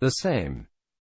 The same.